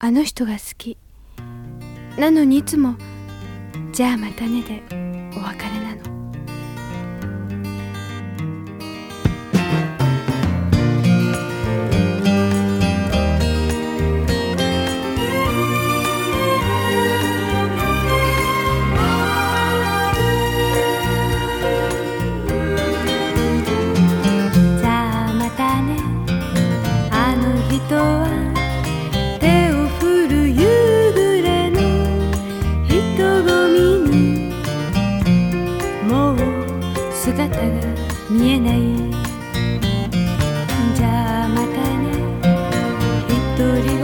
あの人が好き。なのにいつもじゃあまたねでお別れなの。さあまたね。あの人は姿が見えない。じゃあまたね。独り言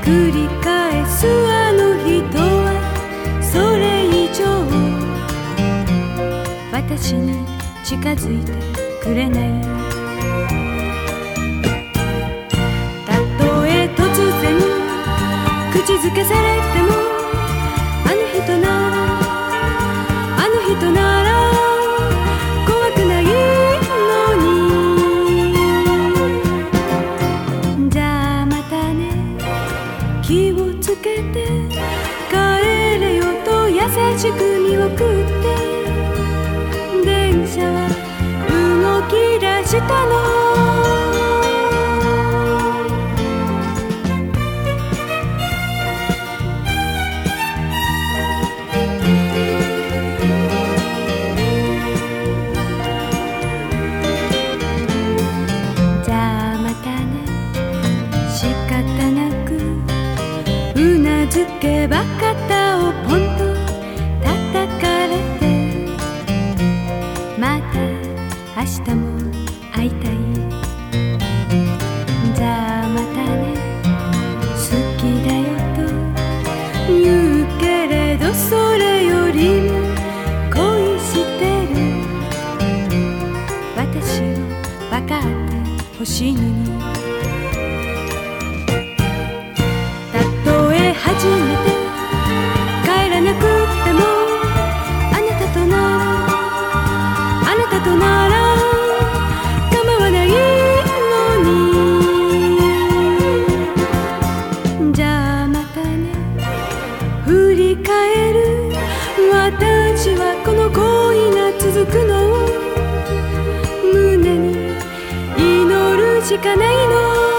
繰り返すあの人はそれ以上。私に近づいてくれない。たとえ突然口づけされてもしく見送って電車は動き出したの。うなずけば肩をポンと。また明日も会いたい。じゃあまたね。好きだよと。言うけれどそれよりも恋してる。私を分かってほしいのに。となら構わないのにじゃあまたね振り返る私はこの恋が続くのを胸に祈るしかないの